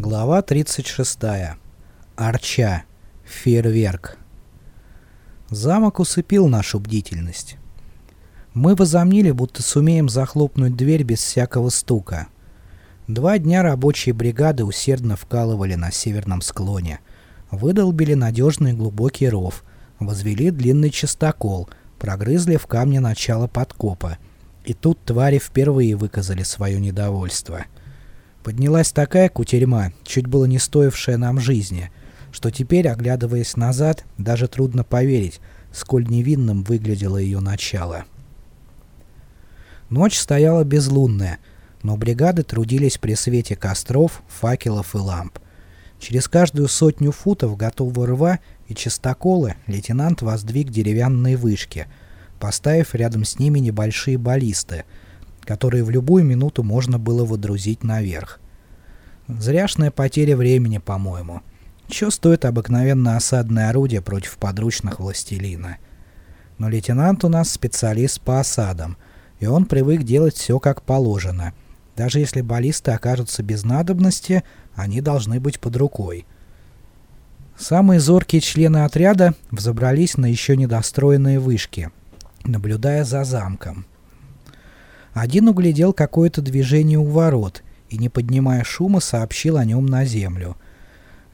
Глава 36. Арча. Фейерверк. Замок усыпил нашу бдительность. Мы возомнили, будто сумеем захлопнуть дверь без всякого стука. Два дня рабочие бригады усердно вкалывали на северном склоне. Выдолбили надежный глубокий ров, возвели длинный частокол, прогрызли в камне начало подкопа. И тут твари впервые выказали свое недовольство — Поднялась такая кутерьма, чуть было не стоившая нам жизни, что теперь, оглядываясь назад, даже трудно поверить, сколь невинным выглядело ее начало. Ночь стояла безлунная, но бригады трудились при свете костров, факелов и ламп. Через каждую сотню футов готового рва и частоколы лейтенант воздвиг деревянные вышки, поставив рядом с ними небольшие баллисты — которые в любую минуту можно было водрузить наверх. Зряшная потеря времени, по-моему. Чё стоит обыкновенное осадное орудие против подручных властелина? Но лейтенант у нас специалист по осадам, и он привык делать все как положено. Даже если баллисты окажутся без надобности, они должны быть под рукой. Самые зоркие члены отряда взобрались на еще недостроенные вышки, наблюдая за замком. Один углядел какое-то движение у ворот и, не поднимая шума, сообщил о нем на землю.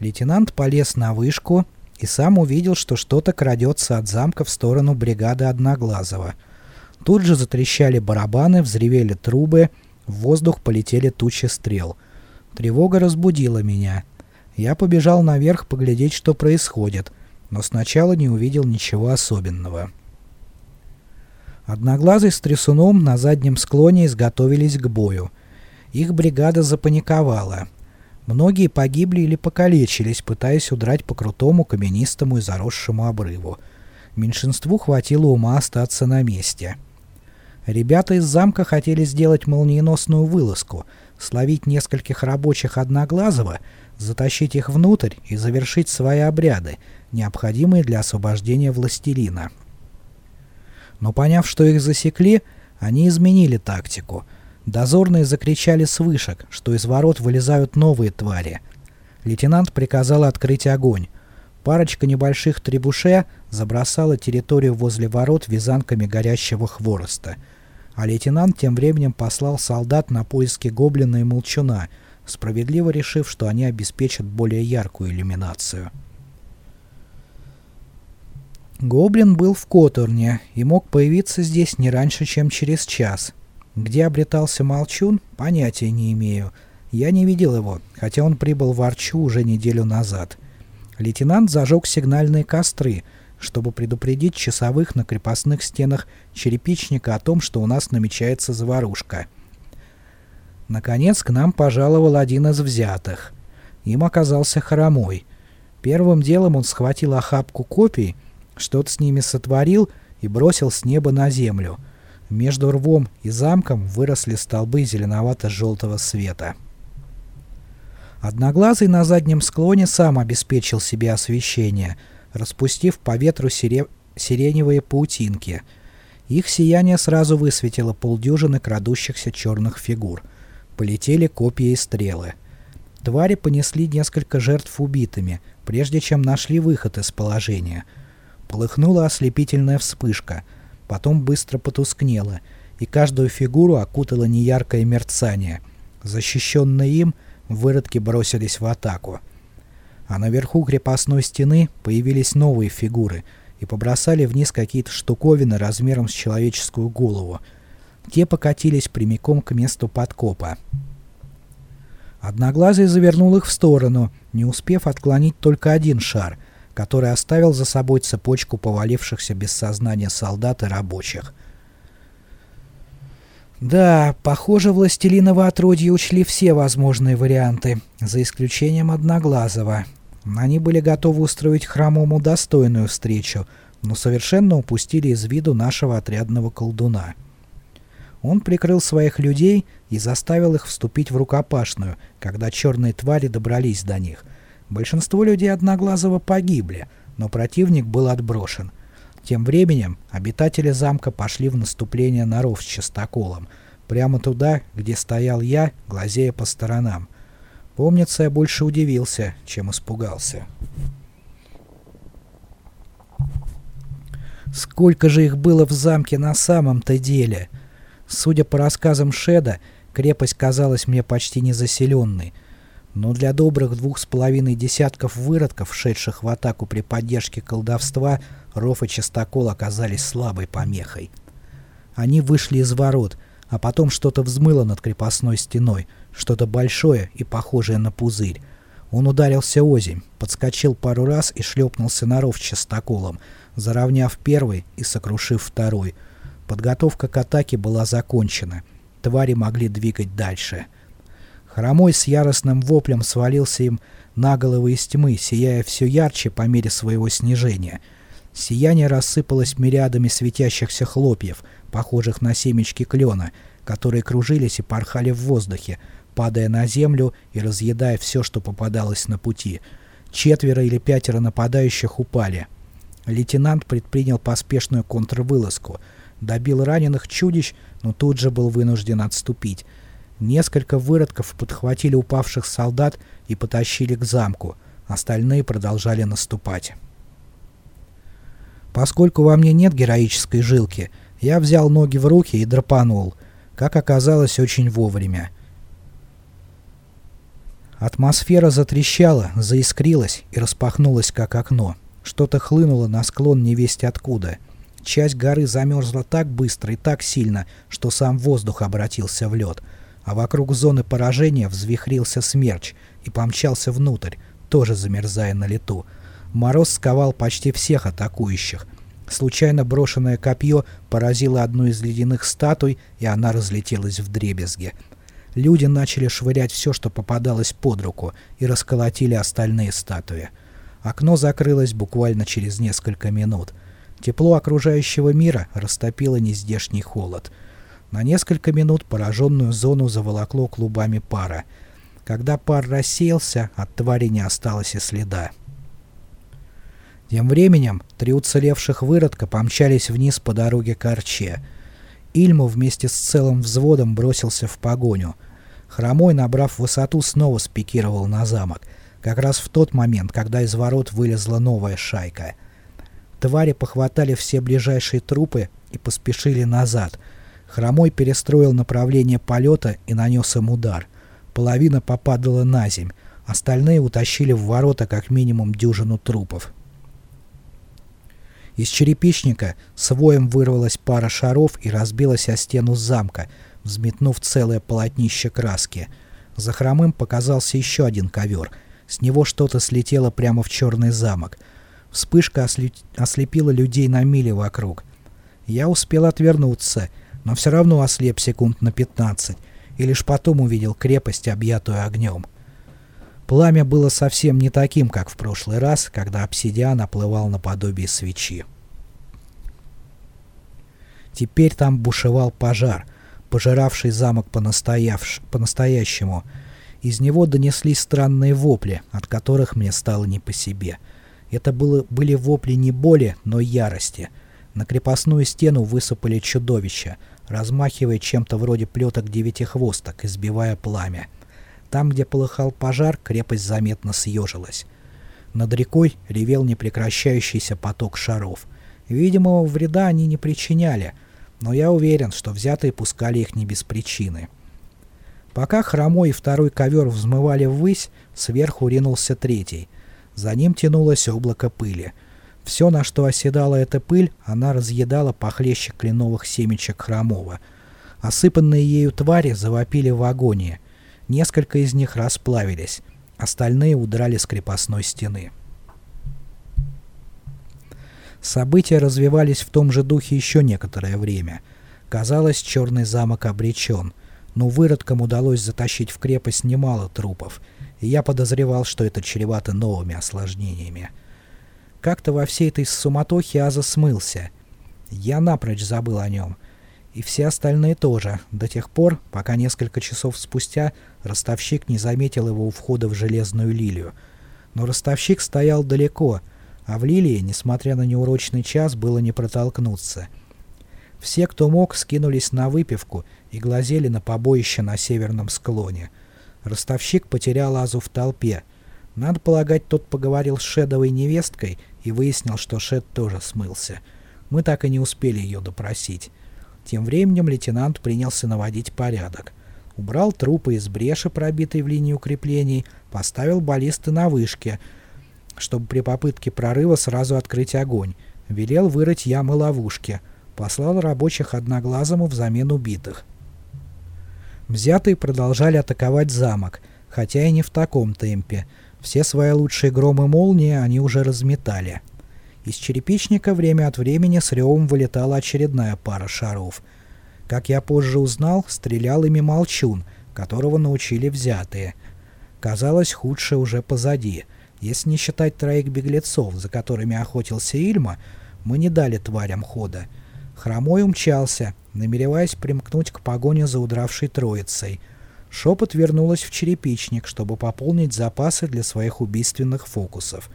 Лейтенант полез на вышку и сам увидел, что что-то крадется от замка в сторону бригады Одноглазого. Тут же затрещали барабаны, взревели трубы, в воздух полетели тучи стрел. Тревога разбудила меня. Я побежал наверх поглядеть, что происходит, но сначала не увидел ничего особенного. Одноглазый с трясуном на заднем склоне изготовились к бою. Их бригада запаниковала. Многие погибли или покалечились, пытаясь удрать по крутому каменистому и заросшему обрыву. Меньшинству хватило ума остаться на месте. Ребята из замка хотели сделать молниеносную вылазку, словить нескольких рабочих Одноглазого, затащить их внутрь и завершить свои обряды, необходимые для освобождения властелина но поняв, что их засекли, они изменили тактику. Дозорные закричали с вышек, что из ворот вылезают новые твари. Лейтенант приказал открыть огонь. Парочка небольших требуше забросала территорию возле ворот вязанками горящего хвороста. А лейтенант тем временем послал солдат на поиски гоблина и молчуна, справедливо решив, что они обеспечат более яркую иллюминацию. Гоблин был в Которне и мог появиться здесь не раньше, чем через час. Где обретался Молчун, понятия не имею. Я не видел его, хотя он прибыл в Арчу уже неделю назад. Лейтенант зажег сигнальные костры, чтобы предупредить часовых на крепостных стенах черепичника о том, что у нас намечается заварушка. Наконец к нам пожаловал один из взятых. Им оказался хромой. Первым делом он схватил охапку копий что-то с ними сотворил и бросил с неба на землю. Между рвом и замком выросли столбы зеленовато-желтого света. Одноглазый на заднем склоне сам обеспечил себе освещение, распустив по ветру сире... сиреневые паутинки. Их сияние сразу высветило полдюжины крадущихся черных фигур. Полетели копья и стрелы. Твари понесли несколько жертв убитыми, прежде чем нашли выход из положения — Полыхнула ослепительная вспышка, потом быстро потускнела, и каждую фигуру окутало неяркое мерцание. Защищенные им, выродки бросились в атаку. А наверху крепостной стены появились новые фигуры и побросали вниз какие-то штуковины размером с человеческую голову. Те покатились прямиком к месту подкопа. Одноглазый завернул их в сторону, не успев отклонить только один шар — который оставил за собой цепочку повалившихся без сознания солдат и рабочих. Да, похоже, властелиновы отродья учли все возможные варианты, за исключением Одноглазого. Они были готовы устроить хромому достойную встречу, но совершенно упустили из виду нашего отрядного колдуна. Он прикрыл своих людей и заставил их вступить в рукопашную, когда черные твари добрались до них — Большинство людей Одноглазого погибли, но противник был отброшен. Тем временем обитатели замка пошли в наступление на ров с частоколом, прямо туда, где стоял я, глазея по сторонам. Помнится, я больше удивился, чем испугался. Сколько же их было в замке на самом-то деле? Судя по рассказам Шеда, крепость казалась мне почти незаселенной, но для добрых двух с половиной десятков выродков, шедших в атаку при поддержке колдовства, ров и частокол оказались слабой помехой. Они вышли из ворот, а потом что-то взмыло над крепостной стеной, что-то большое и похожее на пузырь. Он ударился озимь, подскочил пару раз и шлепнулся на ров частоколом, заровняв первый и сокрушив второй. Подготовка к атаке была закончена. Твари могли двигать дальше. Хромой с яростным воплем свалился им на головы из тьмы, сияя все ярче по мере своего снижения. Сияние рассыпалось мириадами светящихся хлопьев, похожих на семечки клена, которые кружились и порхали в воздухе, падая на землю и разъедая все, что попадалось на пути. Четверо или пятеро нападающих упали. Лейтенант предпринял поспешную контрвылазку, добил раненых чудищ, но тут же был вынужден отступить. Несколько выродков подхватили упавших солдат и потащили к замку, остальные продолжали наступать. Поскольку во мне нет героической жилки, я взял ноги в руки и драпанул, как оказалось очень вовремя. Атмосфера затрещала, заискрилась и распахнулась как окно. Что-то хлынуло на склон невесть откуда. Часть горы замерзла так быстро и так сильно, что сам воздух обратился в лед, а вокруг зоны поражения взвихрился смерч и помчался внутрь, тоже замерзая на лету. Мороз сковал почти всех атакующих. Случайно брошенное копье поразило одну из ледяных статуй, и она разлетелась в дребезги. Люди начали швырять все, что попадалось под руку, и расколотили остальные статуи. Окно закрылось буквально через несколько минут. Тепло окружающего мира растопило нездешний холод. На несколько минут пораженную зону заволокло клубами пара. Когда пар рассеялся, от твари не осталось и следа. Тем временем три уцелевших выродка помчались вниз по дороге к Арче. Ильму вместе с целым взводом бросился в погоню. Хромой, набрав высоту, снова спикировал на замок — как раз в тот момент, когда из ворот вылезла новая шайка. Твари похватали все ближайшие трупы и поспешили назад. Хромой перестроил направление полета и нанес им удар. Половина попадала на земь, остальные утащили в ворота как минимум дюжину трупов. Из черепичника с вырвалась пара шаров и разбилась о стену замка, взметнув целое полотнище краски. За хромым показался еще один ковер — с него что-то слетело прямо в черный замок. Вспышка ослепила людей на мили вокруг. Я успел отвернуться, но все равно ослеп секунд на 15, и лишь потом увидел крепость, объятую огнем. Пламя было совсем не таким, как в прошлый раз, когда обсидиан оплывал наподобие свечи. Теперь там бушевал пожар, пожиравший замок по-настоящему, из него донеслись странные вопли, от которых мне стало не по себе. Это было, были вопли не боли, но ярости. На крепостную стену высыпали чудовища, размахивая чем-то вроде плеток девятихвосток, избивая пламя. Там, где полыхал пожар, крепость заметно съежилась. Над рекой ревел непрекращающийся поток шаров. Видимого вреда они не причиняли, но я уверен, что взятые пускали их не без причины. Пока хромой и второй ковер взмывали ввысь, сверху ринулся третий. За ним тянулось облако пыли. Все, на что оседала эта пыль, она разъедала похлеще кленовых семечек хромого. Осыпанные ею твари завопили в агонии. Несколько из них расплавились. Остальные удрали с крепостной стены. События развивались в том же духе еще некоторое время. Казалось, черный замок обречен — но выродкам удалось затащить в крепость немало трупов, и я подозревал, что это чревато новыми осложнениями. Как-то во всей этой суматохе Аза смылся. Я напрочь забыл о нем. И все остальные тоже, до тех пор, пока несколько часов спустя ростовщик не заметил его у входа в железную лилию. Но ростовщик стоял далеко, а в лилии, несмотря на неурочный час, было не протолкнуться — все, кто мог, скинулись на выпивку и глазели на побоище на северном склоне. Ростовщик потерял Азу в толпе. Надо полагать, тот поговорил с Шедовой невесткой и выяснил, что Шед тоже смылся. Мы так и не успели ее допросить. Тем временем лейтенант принялся наводить порядок. Убрал трупы из бреши, пробитой в линии укреплений, поставил баллисты на вышке, чтобы при попытке прорыва сразу открыть огонь. Велел вырыть ямы-ловушки. Послал рабочих одноглазому взамен убитых. Взятые продолжали атаковать замок, хотя и не в таком темпе. Все свои лучшие громы молнии они уже разметали. Из черепичника время от времени с ревом вылетала очередная пара шаров. Как я позже узнал, стрелял ими молчун, которого научили взятые. Казалось, худшее уже позади. Если не считать троих беглецов, за которыми охотился Ильма, мы не дали тварям хода. Хромой умчался, намереваясь примкнуть к погоне за удравшей троицей. Шепот вернулась в черепичник, чтобы пополнить запасы для своих убийственных фокусов.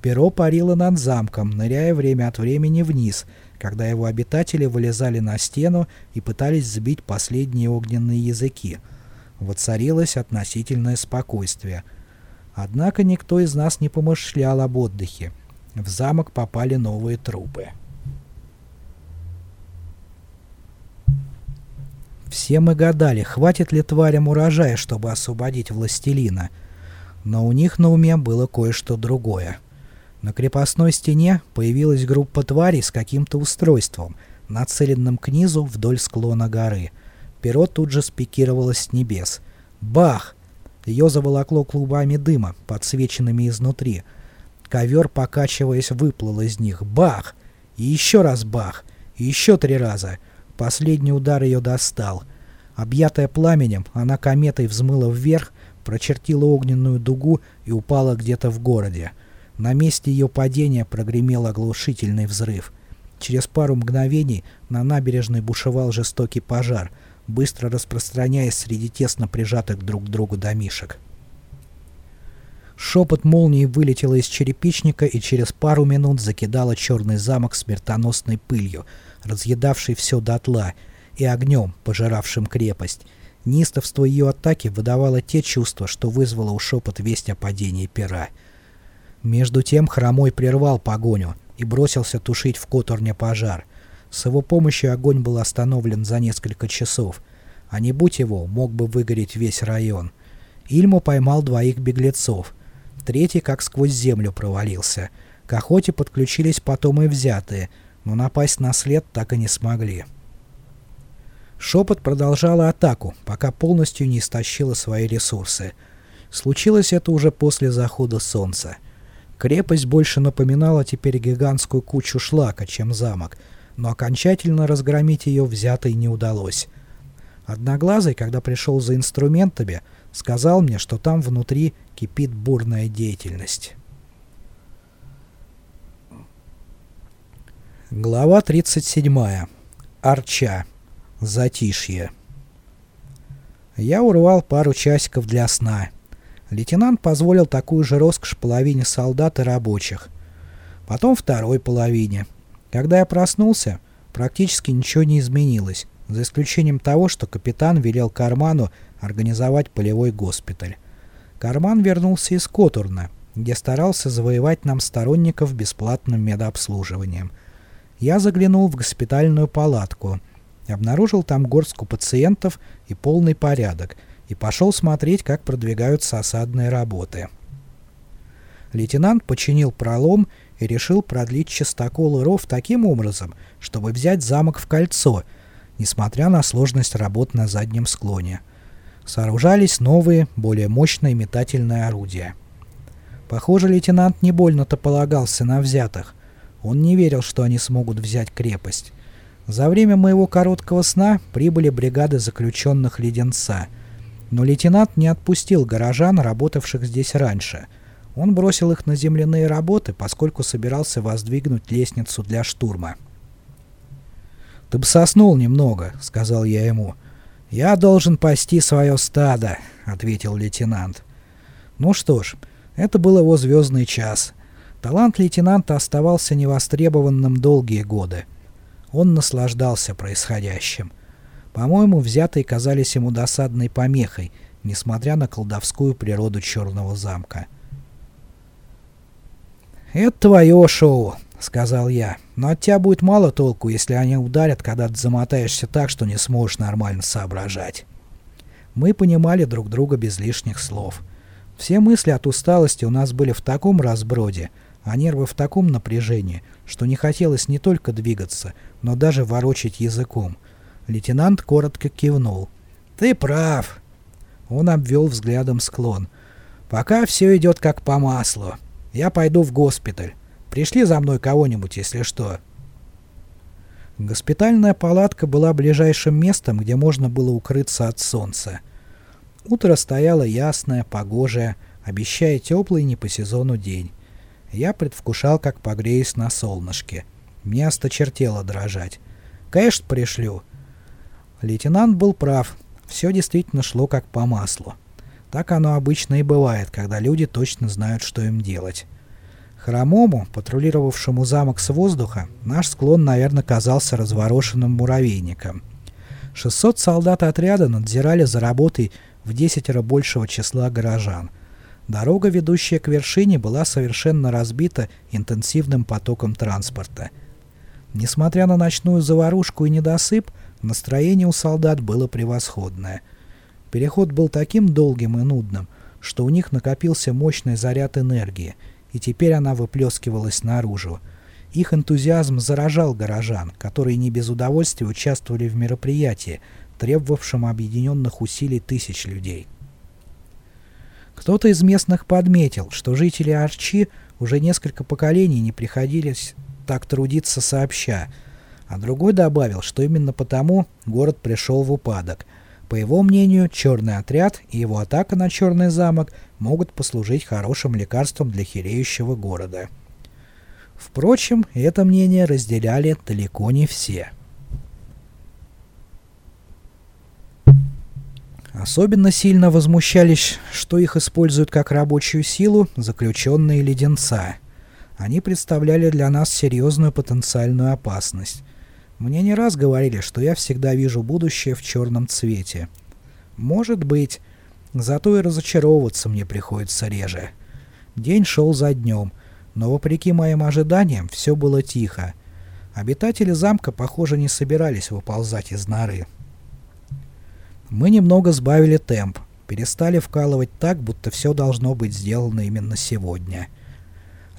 Перо парило над замком, ныряя время от времени вниз, когда его обитатели вылезали на стену и пытались сбить последние огненные языки. Воцарилось относительное спокойствие. Однако никто из нас не помышлял об отдыхе. В замок попали новые трупы. Все мы гадали, хватит ли тварям урожая, чтобы освободить властелина. Но у них на уме было кое-что другое. На крепостной стене появилась группа тварей с каким-то устройством, нацеленным к низу вдоль склона горы. Перо тут же спикировалось с небес. Бах! Ее заволокло клубами дыма, подсвеченными изнутри. Ковер, покачиваясь, выплыл из них. Бах! И еще раз бах! И еще три раза — Последний удар ее достал. Объятая пламенем, она кометой взмыла вверх, прочертила огненную дугу и упала где-то в городе. На месте ее падения прогремел оглушительный взрыв. Через пару мгновений на набережной бушевал жестокий пожар, быстро распространяясь среди тесно прижатых друг к другу домишек. Шепот молнии вылетела из черепичника и через пару минут закидала черный замок смертоносной пылью — разъедавший все дотла, и огнем, пожиравшим крепость. Нистовство ее атаки выдавало те чувства, что вызвало у шепот весть о падении пера. Между тем Хромой прервал погоню и бросился тушить в Которне пожар. С его помощью огонь был остановлен за несколько часов, а не будь его, мог бы выгореть весь район. Ильму поймал двоих беглецов. Третий как сквозь землю провалился. К охоте подключились потом и взятые — но напасть на след так и не смогли. Шепот продолжала атаку, пока полностью не истощила свои ресурсы. Случилось это уже после захода солнца. Крепость больше напоминала теперь гигантскую кучу шлака, чем замок, но окончательно разгромить ее взятой не удалось. Одноглазый, когда пришел за инструментами, сказал мне, что там внутри кипит бурная деятельность. Глава 37. Арча. Затишье. Я урвал пару часиков для сна. Лейтенант позволил такую же роскошь половине солдат и рабочих. Потом второй половине. Когда я проснулся, практически ничего не изменилось, за исключением того, что капитан велел Карману организовать полевой госпиталь. Карман вернулся из Котурна, где старался завоевать нам сторонников бесплатным медобслуживанием – я заглянул в госпитальную палатку, обнаружил там горстку пациентов и полный порядок, и пошел смотреть, как продвигаются осадные работы. Лейтенант починил пролом и решил продлить частокол ров таким образом, чтобы взять замок в кольцо, несмотря на сложность работ на заднем склоне. Сооружались новые, более мощные метательные орудия. Похоже, лейтенант не больно-то полагался на взятых. Он не верил, что они смогут взять крепость. За время моего короткого сна прибыли бригады заключенных Леденца. Но лейтенант не отпустил горожан, работавших здесь раньше. Он бросил их на земляные работы, поскольку собирался воздвигнуть лестницу для штурма. «Ты бы соснул немного», — сказал я ему. «Я должен пасти свое стадо», — ответил лейтенант. Ну что ж, это был его звездный час — Талант лейтенанта оставался невостребованным долгие годы. Он наслаждался происходящим. По-моему, взятые казались ему досадной помехой, несмотря на колдовскую природу черного замка. «Это твое шоу», — сказал я, — «но от тебя будет мало толку, если они ударят, когда ты замотаешься так, что не сможешь нормально соображать». Мы понимали друг друга без лишних слов. Все мысли от усталости у нас были в таком разброде, а нервы в таком напряжении, что не хотелось не только двигаться, но даже ворочать языком. Лейтенант коротко кивнул. «Ты прав!» Он обвел взглядом склон. «Пока все идет как по маслу. Я пойду в госпиталь. Пришли за мной кого-нибудь, если что». Госпитальная палатка была ближайшим местом, где можно было укрыться от солнца. Утро стояло ясное, погожее, обещая теплый не по сезону день. Я предвкушал, как погреюсь на солнышке. Мне осточертело дрожать. Конечно, пришлю. Лейтенант был прав. Все действительно шло как по маслу. Так оно обычно и бывает, когда люди точно знают, что им делать. Хромому, патрулировавшему замок с воздуха, наш склон, наверное, казался разворошенным муравейником. 600 солдат отряда надзирали за работой в десятеро большего числа горожан. Дорога, ведущая к вершине, была совершенно разбита интенсивным потоком транспорта. Несмотря на ночную заварушку и недосып, настроение у солдат было превосходное. Переход был таким долгим и нудным, что у них накопился мощный заряд энергии, и теперь она выплескивалась наружу. Их энтузиазм заражал горожан, которые не без удовольствия участвовали в мероприятии, требовавшем объединенных усилий тысяч людей. Кто-то из местных подметил, что жители Арчи уже несколько поколений не приходились так трудиться сообща, а другой добавил, что именно потому город пришел в упадок. По его мнению, черный отряд и его атака на черный замок могут послужить хорошим лекарством для хереющего города. Впрочем, это мнение разделяли далеко не все. Особенно сильно возмущались, что их используют как рабочую силу заключенные леденца. Они представляли для нас серьезную потенциальную опасность. Мне не раз говорили, что я всегда вижу будущее в черном цвете. Может быть, зато и разочаровываться мне приходится реже. День шел за днем, но вопреки моим ожиданиям все было тихо. Обитатели замка, похоже, не собирались выползать из норы. Мы немного сбавили темп, перестали вкалывать так, будто все должно быть сделано именно сегодня.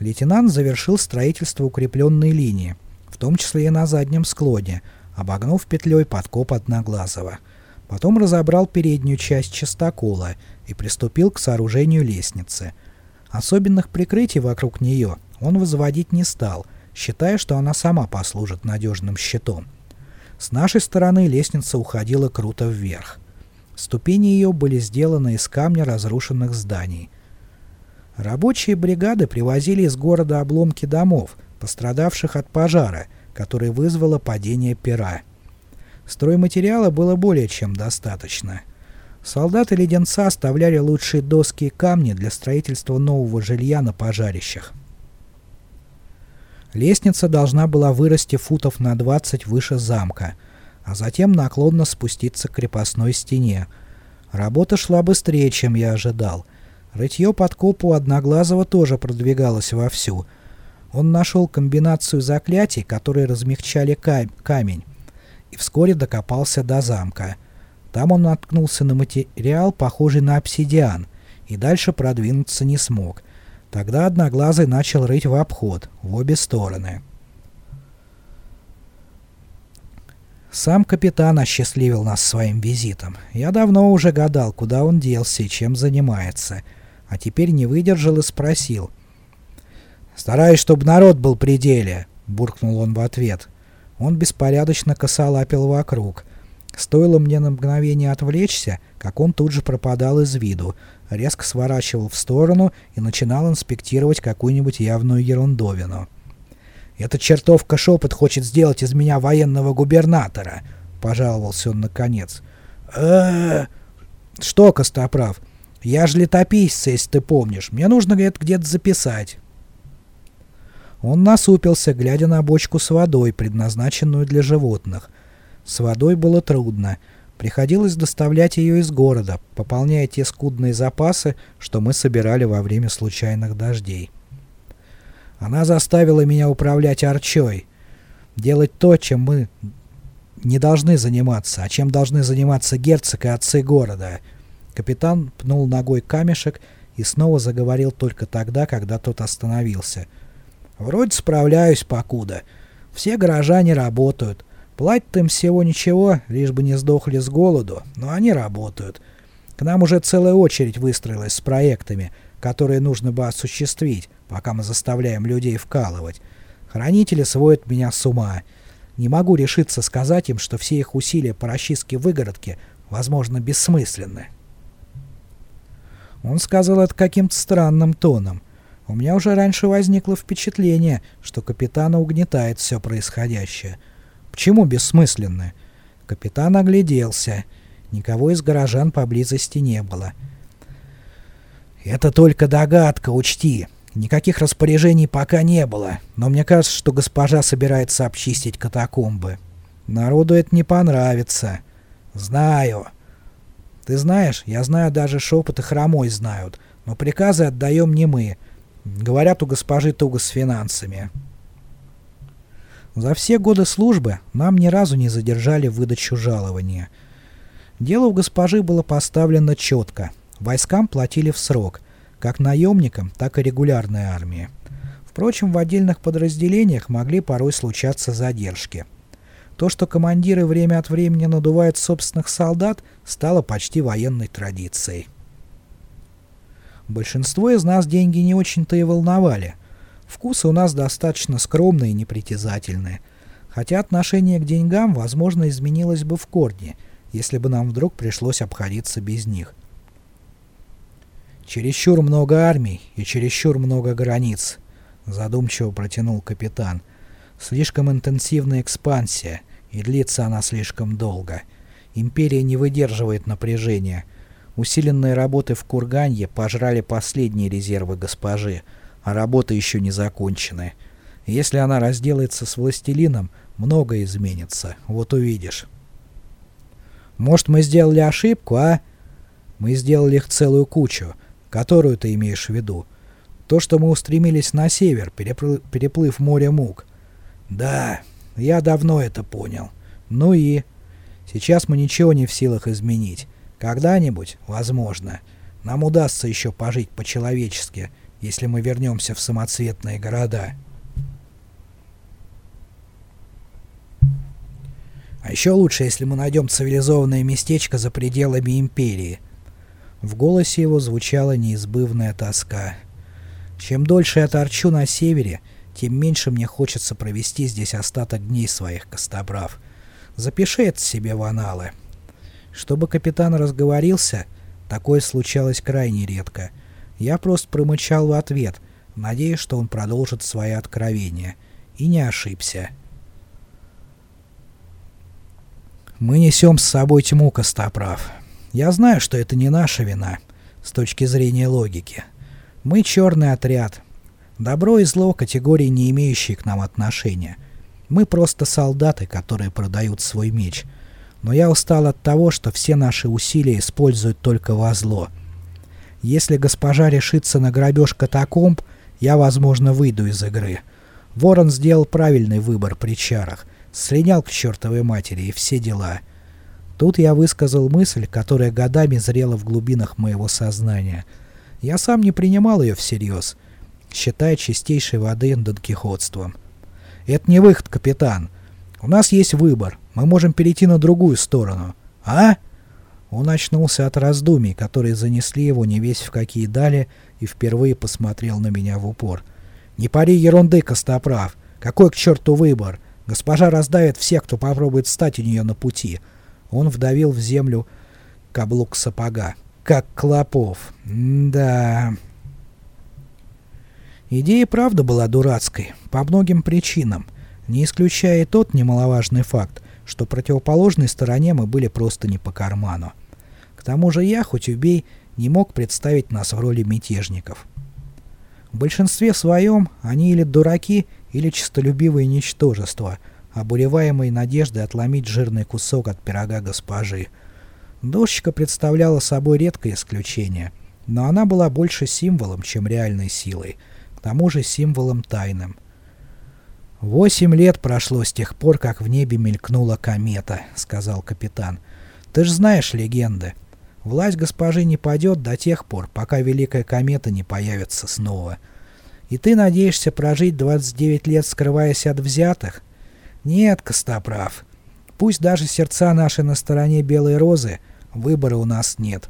Лейтенант завершил строительство укрепленной линии, в том числе и на заднем склоне, обогнув петлей подкоп Одноглазого. Потом разобрал переднюю часть частокола и приступил к сооружению лестницы. Особенных прикрытий вокруг нее он возводить не стал, считая, что она сама послужит надежным щитом. С нашей стороны лестница уходила круто вверх. Ступени ее были сделаны из камня разрушенных зданий. Рабочие бригады привозили из города обломки домов, пострадавших от пожара, который вызвало падение пера. Стройматериала было более чем достаточно. Солдаты леденца оставляли лучшие доски и камни для строительства нового жилья на пожарищах. Лестница должна была вырасти футов на 20 выше замка – а затем наклонно спуститься к крепостной стене. Работа шла быстрее, чем я ожидал. Рытье подкопу Одноглазого тоже продвигалось вовсю. Он нашел комбинацию заклятий, которые размягчали камень, и вскоре докопался до замка. Там он наткнулся на материал, похожий на обсидиан, и дальше продвинуться не смог. Тогда Одноглазый начал рыть в обход, в обе стороны. Сам капитан осчастливил нас своим визитом. Я давно уже гадал, куда он делся и чем занимается. А теперь не выдержал и спросил. «Стараюсь, чтобы народ был при деле», — буркнул он в ответ. Он беспорядочно косолапил вокруг. Стоило мне на мгновение отвлечься, как он тут же пропадал из виду, резко сворачивал в сторону и начинал инспектировать какую-нибудь явную ерундовину. «Эта чертовка шепот хочет сделать из меня военного губернатора», — пожаловался он наконец. э «Что, Костоправ, я же летописец, если ты помнишь. Мне нужно это где-то записать». Он насупился, глядя на бочку с водой, предназначенную для животных. С водой было трудно. Приходилось доставлять ее из города, пополняя те скудные запасы, что мы собирали во время случайных дождей. Она заставила меня управлять Арчой, делать то, чем мы не должны заниматься, а чем должны заниматься герцог и отцы города. Капитан пнул ногой камешек и снова заговорил только тогда, когда тот остановился. «Вроде справляюсь покуда. Все горожане работают. Платят им всего ничего, лишь бы не сдохли с голоду, но они работают. К нам уже целая очередь выстроилась с проектами, которые нужно бы осуществить, пока мы заставляем людей вкалывать. Хранители сводят меня с ума. Не могу решиться сказать им, что все их усилия по расчистке выгородки, возможно, бессмысленны. Он сказал это каким-то странным тоном. У меня уже раньше возникло впечатление, что капитана угнетает все происходящее — Почему бессмысленны? Капитан огляделся. Никого из горожан поблизости не было. «Это только догадка, учти. Никаких распоряжений пока не было, но мне кажется, что госпожа собирается обчистить катакомбы. Народу это не понравится. Знаю. Ты знаешь, я знаю, даже шепот и хромой знают, но приказы отдаем не мы. Говорят, у госпожи туго с финансами». За все годы службы нам ни разу не задержали выдачу жалования. Дело у госпожи было поставлено четко. Войскам платили в срок, как наемникам, так и регулярной армии. Впрочем, в отдельных подразделениях могли порой случаться задержки. То, что командиры время от времени надувают собственных солдат, стало почти военной традицией. Большинство из нас деньги не очень-то и волновали – Вкусы у нас достаточно скромные и непритязательные. Хотя отношение к деньгам, возможно, изменилось бы в корне, если бы нам вдруг пришлось обходиться без них. «Чересчур много армий и чересчур много границ», — задумчиво протянул капитан. «Слишком интенсивная экспансия, и длится она слишком долго. Империя не выдерживает напряжения. Усиленные работы в Курганье пожрали последние резервы госпожи, а работа еще не закончена. Если она разделается с властелином, многое изменится, вот увидишь. Может, мы сделали ошибку, а? Мы сделали их целую кучу. Которую ты имеешь в виду? То, что мы устремились на север, переплыв, переплыв море мук. Да, я давно это понял. Ну и... Сейчас мы ничего не в силах изменить. Когда-нибудь, возможно, нам удастся еще пожить по-человечески, если мы вернемся в самоцветные города. А еще лучше, если мы найдем цивилизованное местечко за пределами Империи. В голосе его звучала неизбывная тоска. Чем дольше я торчу на севере, тем меньше мне хочется провести здесь остаток дней своих костобрав. Запиши это себе в аналы. Чтобы капитан разговорился, такое случалось крайне редко — я просто промычал в ответ, надеясь, что он продолжит свои откровения. И не ошибся. Мы несем с собой тьму, Костоправ. Я знаю, что это не наша вина, с точки зрения логики. Мы черный отряд. Добро и зло — категории, не имеющие к нам отношения. Мы просто солдаты, которые продают свой меч. Но я устал от того, что все наши усилия используют только во зло — если госпожа решится на грабеж катакомб, я, возможно, выйду из игры. Ворон сделал правильный выбор при чарах. Слинял к чертовой матери и все дела. Тут я высказал мысль, которая годами зрела в глубинах моего сознания. Я сам не принимал ее всерьез, считая чистейшей воды донкихотством. Это не выход, капитан. У нас есть выбор. Мы можем перейти на другую сторону. А? Он очнулся от раздумий, которые занесли его не весь в какие дали, и впервые посмотрел на меня в упор. «Не пари ерунды, Костоправ! Какой к черту выбор? Госпожа раздавит всех, кто попробует встать у нее на пути!» Он вдавил в землю каблук сапога. «Как Клопов! да...» Идея правда была дурацкой, по многим причинам, не исключая тот немаловажный факт, что противоположной стороне мы были просто не по карману. К тому же я, хоть убей, не мог представить нас в роли мятежников. В большинстве своем они или дураки, или честолюбивые ничтожества, обуреваемые надеждой отломить жирный кусок от пирога госпожи. Душечка представляла собой редкое исключение, но она была больше символом, чем реальной силой, к тому же символом тайным. «Восемь лет прошло с тех пор, как в небе мелькнула комета», — сказал капитан. «Ты ж знаешь легенды. Власть госпожи не падет до тех пор, пока Великая комета не появится снова. И ты надеешься прожить 29 лет, скрываясь от взятых? Нет, Костоправ. Пусть даже сердца наши на стороне Белой Розы, выбора у нас нет.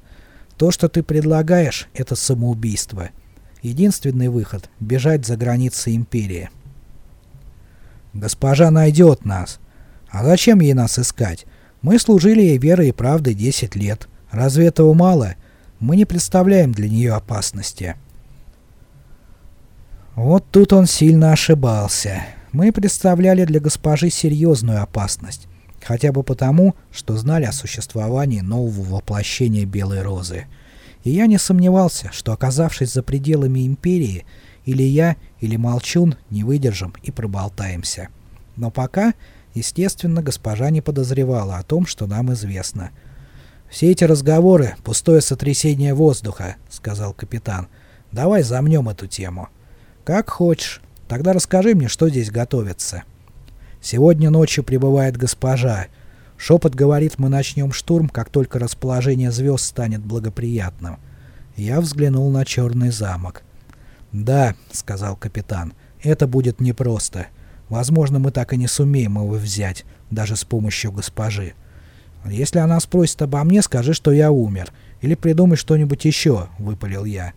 То, что ты предлагаешь, это самоубийство. Единственный выход — бежать за границы Империи. Госпожа найдет нас. А зачем ей нас искать? Мы служили ей верой и правдой 10 лет. Разве этого мало? Мы не представляем для нее опасности. Вот тут он сильно ошибался. Мы представляли для госпожи серьезную опасность. Хотя бы потому, что знали о существовании нового воплощения Белой Розы. И я не сомневался, что оказавшись за пределами Империи, или я, или Молчун не выдержим и проболтаемся. Но пока, естественно, госпожа не подозревала о том, что нам известно. «Все эти разговоры — пустое сотрясение воздуха», — сказал капитан. «Давай замнем эту тему». «Как хочешь. Тогда расскажи мне, что здесь готовится». «Сегодня ночью прибывает госпожа. Шепот говорит, мы начнем штурм, как только расположение звезд станет благоприятным». Я взглянул на черный замок. «Да», — сказал капитан, — «это будет непросто. Возможно, мы так и не сумеем его взять, даже с помощью госпожи». «Если она спросит обо мне, скажи, что я умер. Или придумай что-нибудь еще», — выпалил я.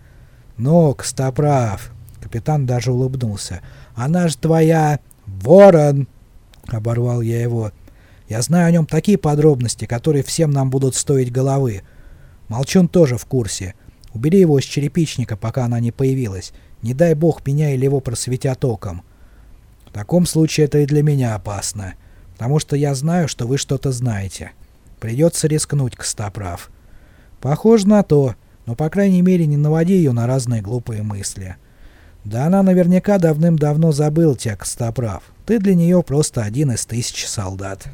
«Ну, Костоправ!» — капитан даже улыбнулся. «Она же твоя... ворон!» — оборвал я его. «Я знаю о нем такие подробности, которые всем нам будут стоить головы. Молчун тоже в курсе. Убери его из черепичника, пока она не появилась. Не дай бог меня или его просветят оком. В таком случае это и для меня опасно, потому что я знаю, что вы что-то знаете». Придется рискнуть, Костоправ. Похоже на то, но по крайней мере не наводи ее на разные глупые мысли. Да она наверняка давным-давно забыла тебя, Костоправ. Ты для нее просто один из тысячи солдат.